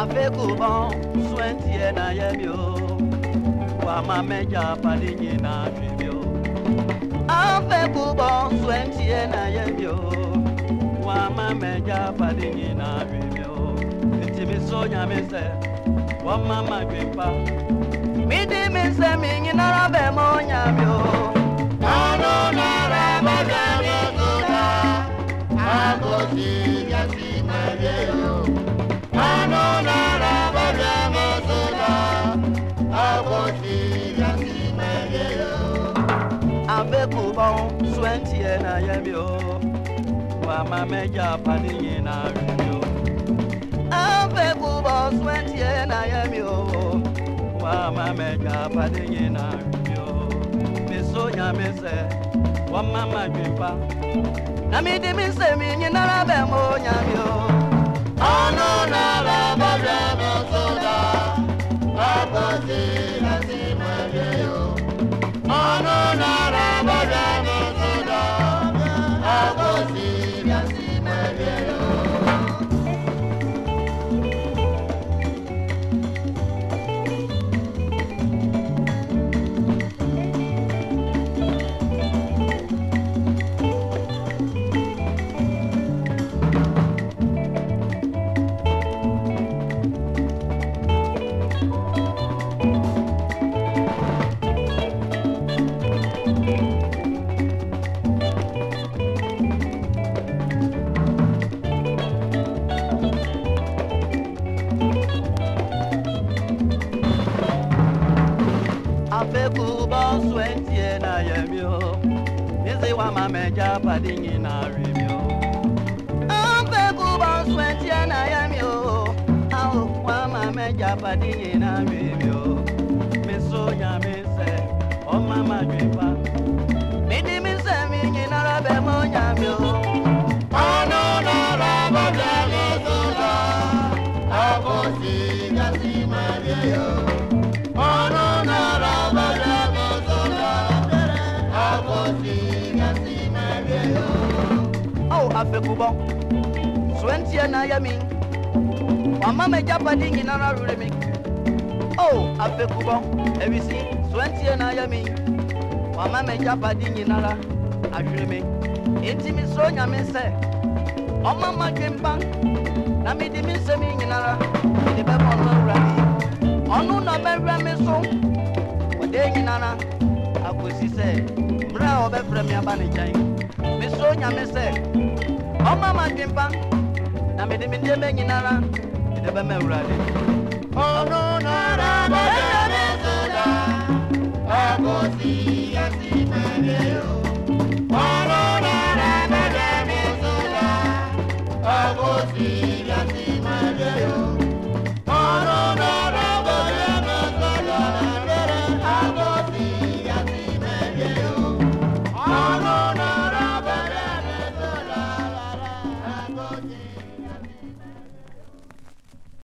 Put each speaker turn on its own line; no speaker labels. afeku bon suentie na yemio wa mameja palinyi na twibio afeku bon suentie na yemio wa mameja palinyi na twibio titimiso nyamise wa mama gwimpa midimise minyinara bemo nyamio anonara bagabekuta akosi yasi marieo on Swenty and I am yo. Mama Major Paddy and I am yo. I'm Pebble Swenty and I am yo. Mama Major Paddy and I am yo. Miss Sonia Miss Mama Jimpa. Nami de Miss Minyan Alabama, Yamio. Oh no, no, no. feku bọ́sù ẹ̀ntì ẹ̀ náà yẹ mi o mísí wa máa mẹja pàdé yìí náà rí mi o. ń feku bọ́sù ẹ̀ntì ẹ̀ náà yẹ mi o àwọn wa máa mẹja pàdé yìí náà rí mi o. mi so ya mi sẹ ọmọ máa ju ipa. mi di mi sẹ mi yìí náà rẹ bẹ mo ya mi o. ọ̀nà ọ̀nà rà bọ́dọ̀. bekubɔ suwantiɛ na yɛ mi wama mɛ japa di nyinara o afekubɔ ewisi suwantiɛ na yɛ japa di nyinara ahwere mi eti mi so nyame sɛ ɔma ma mba na mi mi nsɛm nyinara nyinara akosi sɛ a mi aba mi sɛ. Oh ọma ma dị mpa na mmedimidi ebe nyinara edebe m Oh no!